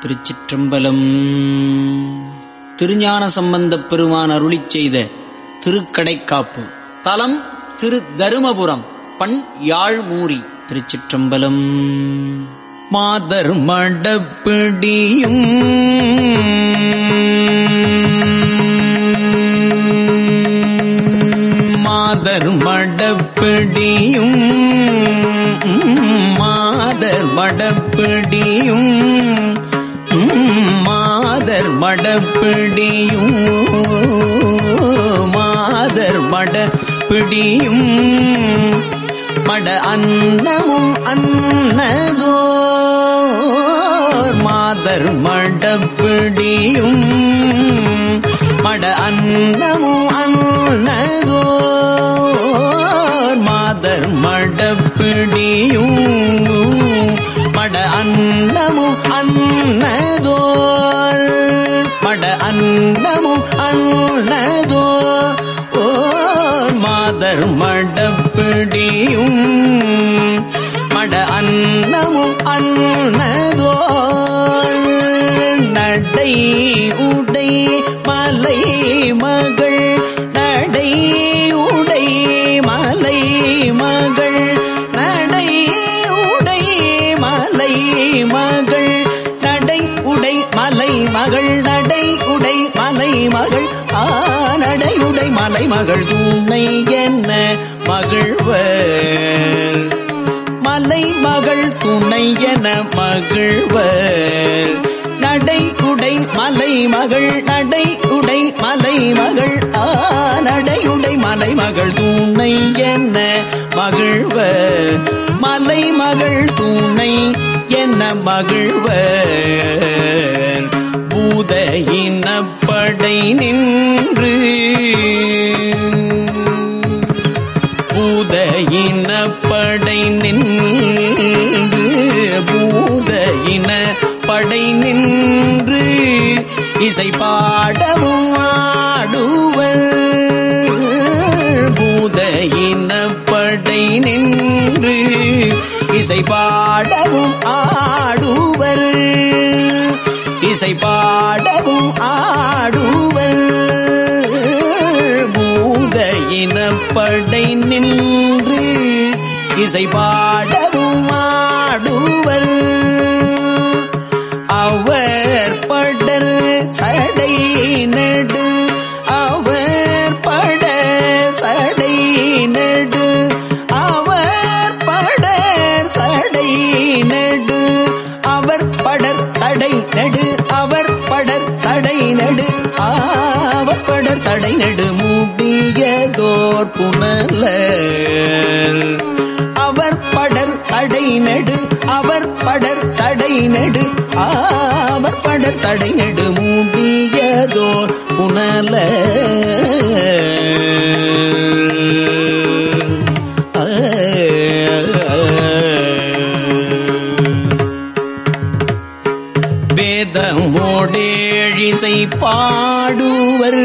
திருச்சிற்றம்பலம். திருஞான சம்பந்தப் பெருமான் அருளி செய்த திருக்கடைக்காப்பு. தலம் திரு தருமபுரம் பண் யாழ்மூரி திருச்சிற்றம்பலம். மாதர் மடப்பிடியும் மாதர் மடப்பிடியும் மாதர் மடப்பிடியும் மடப்பிடியும் மாதர் மடப்பிடியும். மட அன்னமும் அன்னதோர் மாதர் மடப்பிடியும். மட அன்னமும் அன்னதோர் மாதர் மடப்பிடியும். மட அன்னமும் அன்னதோர். மட அன்னமும் அன்னதோர் ஓர் மாதர் மடப்பிடியும். மட அன்னமும் அன்னதோர் நடை உடை என மகிழ்வர். நடை உடை மலை மகள் நடை உடை மலை மகள். ஆ நடையுடை மலை மகள் தூணை என்ன மகிழ்வர். மலை மகள் தூணை என்ன மகிழ்வர். பூத இனப்படை நின்று. பூத இனப்படை நின்று. பூத இன படை நின்று இசை பாடவும் ஆடுவர். பூத இனப்படை நின்று இசை பாடவும் ஆடுவர். இசை பாடவும் ஆடுவர். பூத இனப்படை நின்று இசை பாடவும் ஆடுவர். சடை நடு. அவர் பட சடை நடு. அவர் பட சடை நடு. அவர் படர் சடை நடு. அவர் படர் சடை நடு. அவர் படர் சடை நடு. மூடியதோர் புனலர். அவர் படர் சடை நடு. அவர் படர் சடை நெடு அவர் படர் சடை நெடு மூடியதோர் புனல வேதமோடேழிசை பாடுவர்.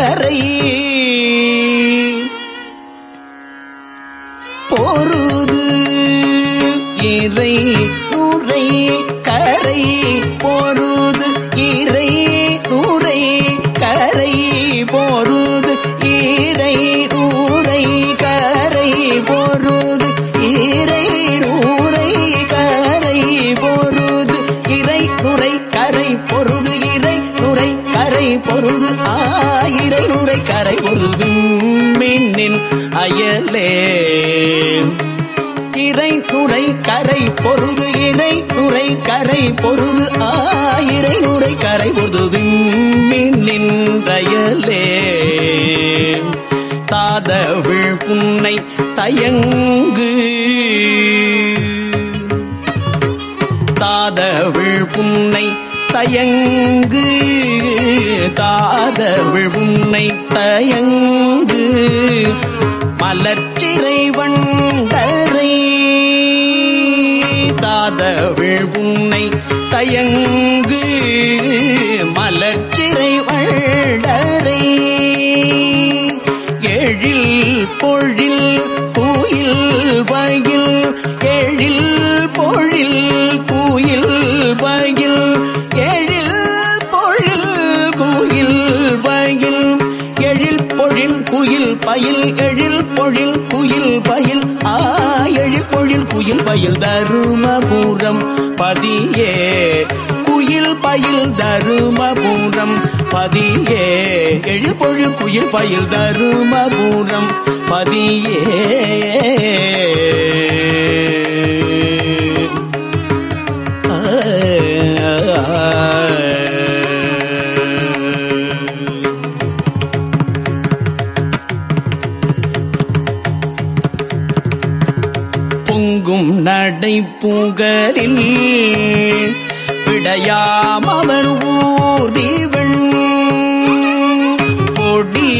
பொருளறை பொருது இறை நுரை கரை பொருது இறை நுரை கரை பொருது இறை நூரை கரை பொருது இறை நூரை கரை பொருது இறை நுரை கரை பொருது இறை நுரை கரை பொருது ஆ இறைநூறு கரை பொருதும் மின்னின் அயலே. இறை துறை கரை பொருது இறை துறை கரை பொருது ஆயிரை நுரை கரை பொருது நின்றயலே தாதவிழ் புன்னை தயங்கு. தாதவிழ் புன்னை தயங்கு தாதவிழ் உன்னை தயங்கு மலர்ச்சிறை வண்டரை தாதவிழ் உன்னை தயங்கு மலர்ச்சிறை வண்டரை. எழில் பொழில் குயில் வயில் எழில் பொழில் குயில் வயில் பயில் எழில் பொழில் குயில் பயில். ஆ எழில் பொழில் குயில் பயில் தருமபுரம். பதியே குயில் பயில் தருமபுரம். பதியே எழில் பொழில் குயில் பயில் தருமபுரம். பதியே. பொங்கும் நடை பூகரில் விடையாம் அவர் ஊர்திவன் பொடி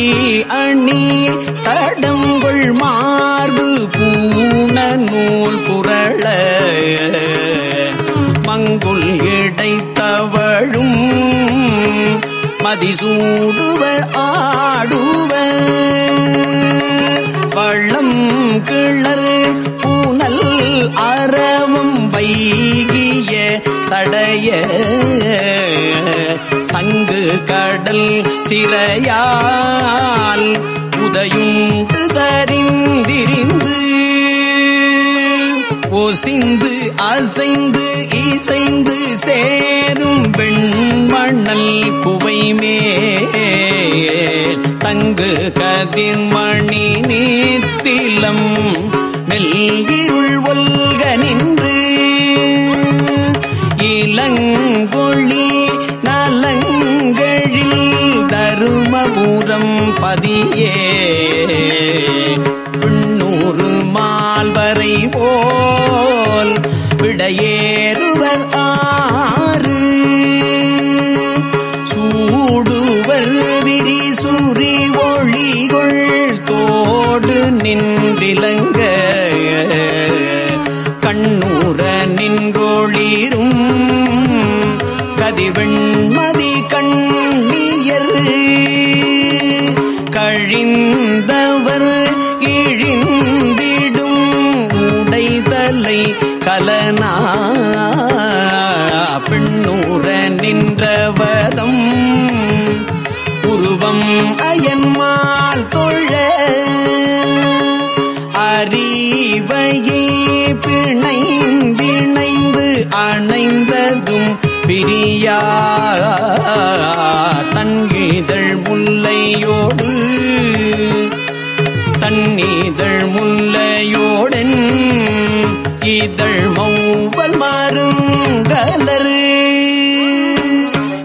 அணி தடங்கொள் மார்பு பூண நூல் புரள மங்குல் இடைத்தவழும் மதிசூடுவ ஆடுவ. வள்ளம் கிள கடல் திரையால் உதயுண்டு சரிந்திரிந்து ஒசிந்து அசைந்து இசைந்து சேரும் வெண்மணல் குவைமே தங்கு கதிர்மணி நீத்திலம் நெல்கிருள் ஒல்க நின்று இளங்கொழி நலங்களில் தருமபுரம் பதியே. விண்ணூறு மால்வரை போல் விடையேறுவர் ஆறு. சூடுவர் விரிசுரி ஒளிகொள் தோடு நின்றிலங்க பெண்ணூர நின்றவதம் உருவம் அயன்மால் தொழ அறிவையே பிணைந்திணைந்து அணைந்ததும் பிரியா தன்கிதழ் முல்லையோடு தன்னீதழ் முல்லையோடு இதழ் மௌவல் மருங்கலரு.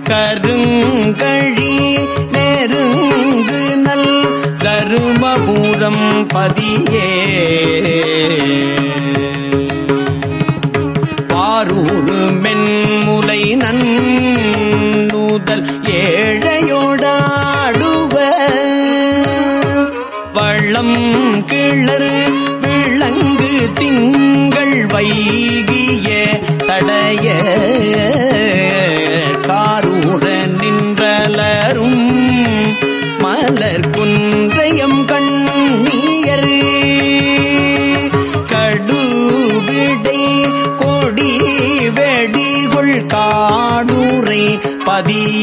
கருங்கழி நெருங்கு நல் தருமபுரம் பதியே.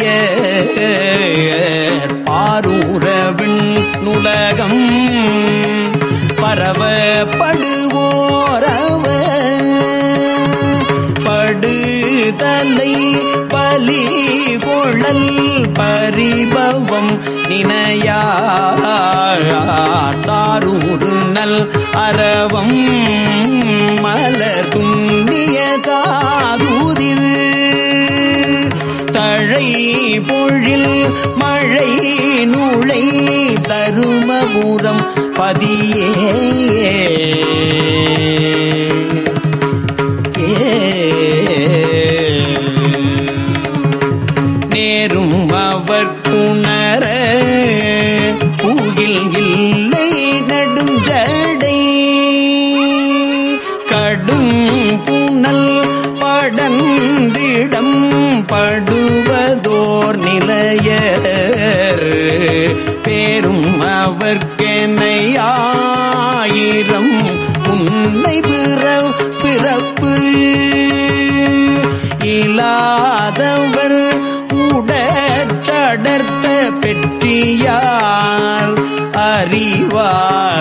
பாடிய பாரூரவின் நுலகம். பரவ படுவோரவ படுதலை பலி கொழல் பரிபவம் நினையார். தாரூரு நல் அறவம் மலர் துண்ணியதாரும் பொழில் மழை நுழை தருமபுரம் பதியே. பேரும் அவர்க்கெனையாயிரம். உன்னை பிற பிறப்பு இல்லாதவர் உடற்றடர்த்த பெற்றியார் அறிவார்.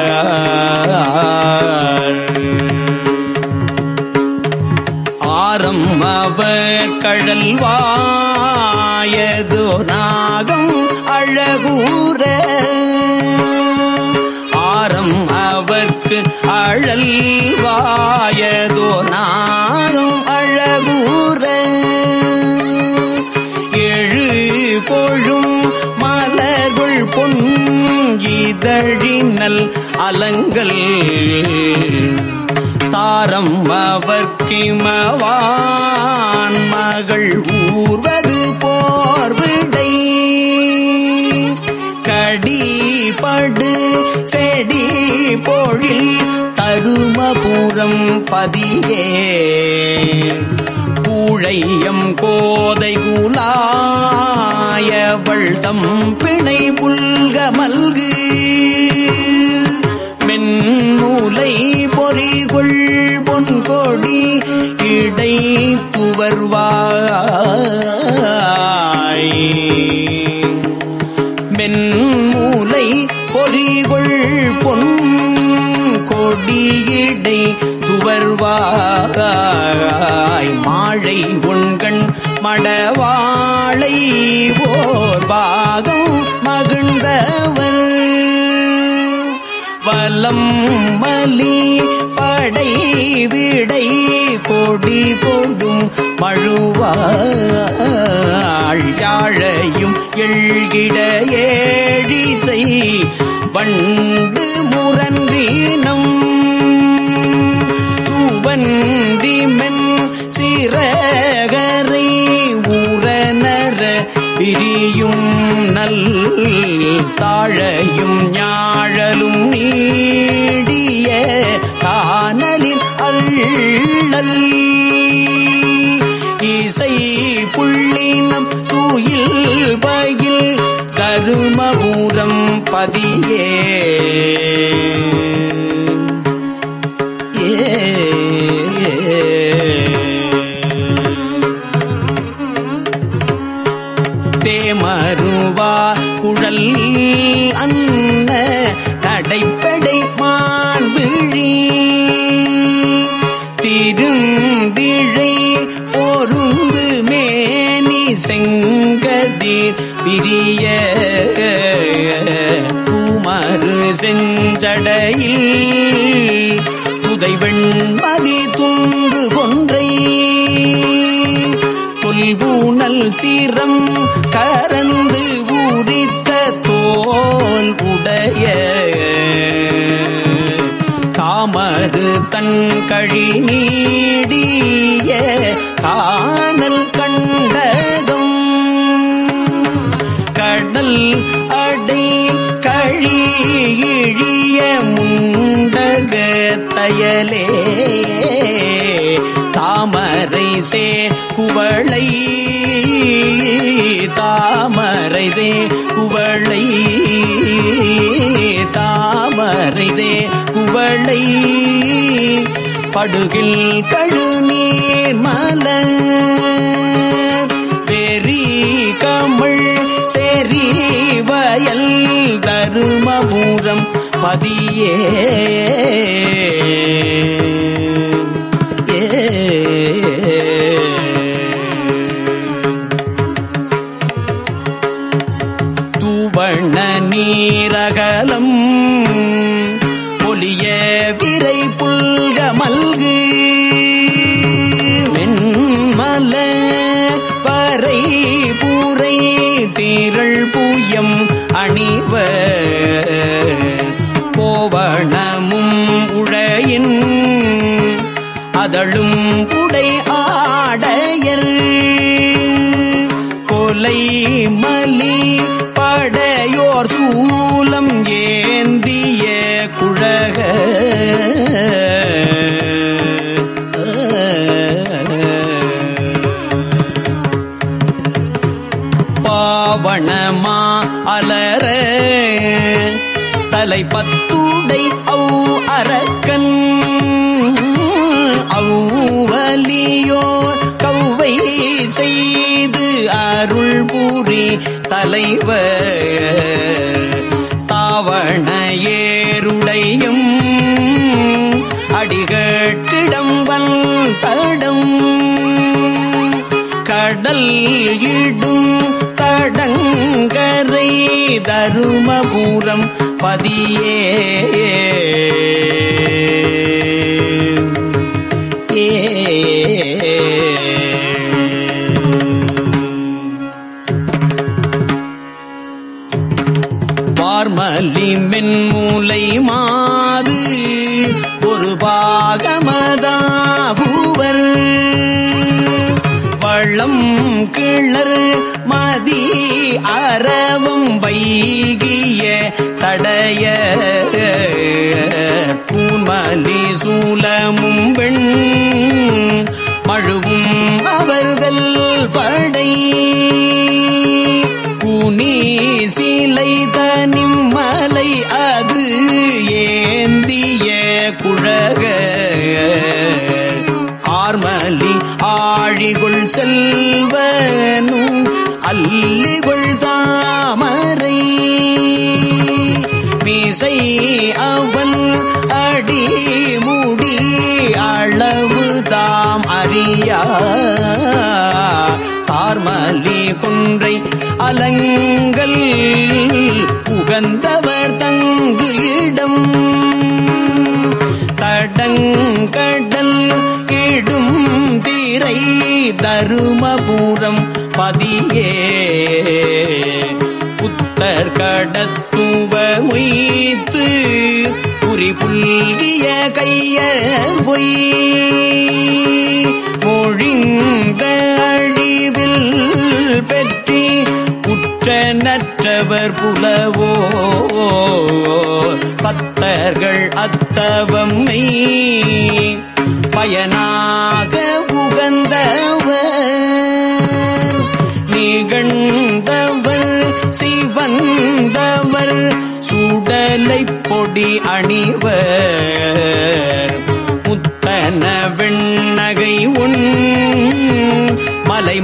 ஆரம் அவர் கடல் அழல் வாயதோ அழகூர. எழு கொழும் மலர்கள் பொன் இதழினல் அலங்கள். தாரம் அவர்க்கிமவான் மகள் ஊர்வது போர்விடை. கடிபடு செடி பொழில் தருமபுரம் பதியே. கூழையம் கோதை குலாயவள் தம் பிணை புல்க மல்கு மென்மூலை பொறிகொள் பொன்கொடி இடை துவர்வாய். மென்மூலை பொறிகொள் பொன் கொடியடை துவர்வாய் மாழை உண்கண் மடவாளை ஓர் பாகம் மகிழ்ந்தவர். வலம் மலி படை விடை கொடி கொடும் மழுவாள் யாழையும் எழுகிட ஏழிசை வண்டு முரன்றினம் தூவன்றிமென் சிறகரை ஊரனர பிரியும் நல் தாழையும் ஞாழலும் நீ. செங்கதீர் பிரிய பூமரு செஞ்சடையில் துதைவெண்மதி துன்று கொன்றை. தொல்பூனல் சீரம் கரந்து ஊரித்த தோல் உடைய காமரு தன் கழி நீடிய காணல் அடை கழி இழிய முண்டக தயலே. தாமரை சே குவளை தாமரை சே குவளை தாமரை சே குவளை. படுகில் கழுநீர் மலர் வயல் தருமபுரம் பதியே. பாவணமா அலர தலை பத்துடை ஔ அரக்கன். அவ்வலியோ கௌவை செய்து அருள் புரி தலைவர். தாவண ஏருடையும் அடிகட்டிடம் வந்தடம். கடல் இடும் தருமபுரம் பதியே. செல்வனும் அல்லிகுள் தாமரை. மீசை அவன் அடி முடி அளவு தாம் அறியா. தார்மலி குன்றை அலங்கல் உகந்தவர் தங்கு இடம். தடங்கடல் திரை தருமபுரம் பதியே. புத்தர் கடத்துவ மொய்த்து குறி கையர் பொய். மொழிந்த அழிவில் பெற்றி உற்ற நற்றவர் புலவோ பத்தர்கள் அத்தவம் பயனாக உகந்தவர் நிகழ்ந்தவர் சிவந்தவர் சுடலை பொடி அணிவர். முத்தன வெண்ணகை உன் மலை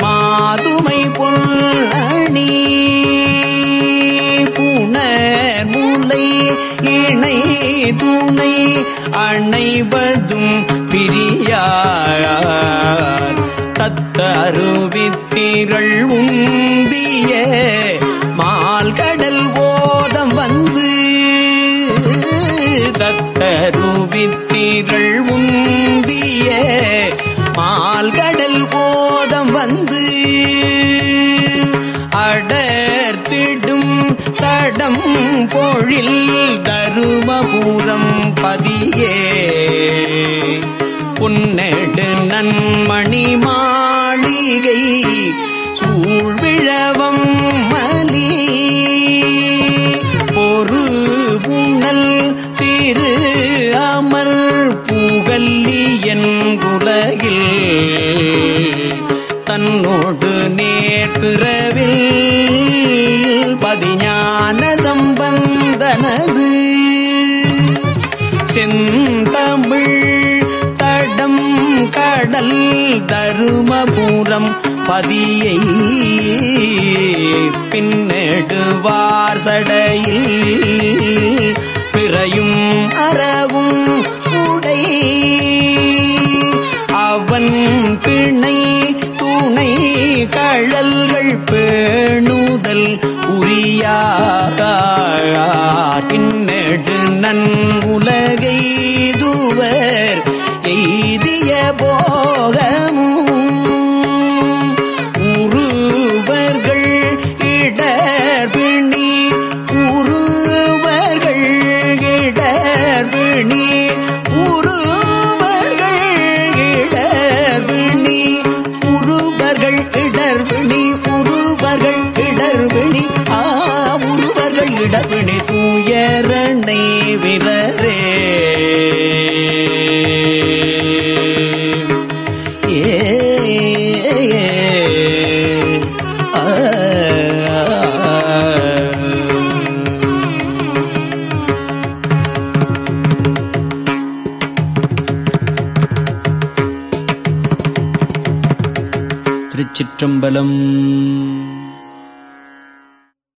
தத்தருவித்திரள் உந்திய மால்கடல் ஓதம் வந்து தத்தருவித்திரள் உந்திய மால்கடல் ஓதம் வந்து அடர்த்திடும் தடம் பொழில் தருமபுரம் பதியே. புன்னெடு நன்மணி மாளிகை சூழ்விழவம் மலி. பொறு புனல் திரு அமர் புகல்லி என்புலகில் தன்னோடு நேற்று பதியை பின்னெடுவார் சடையில் பிறையும் அறவும் உடை அவன் பிணை துணை கழல்கள் பேணுதல் உரியாகின்னெடு நன் உலகெய்துவர் எய்திய போகமும்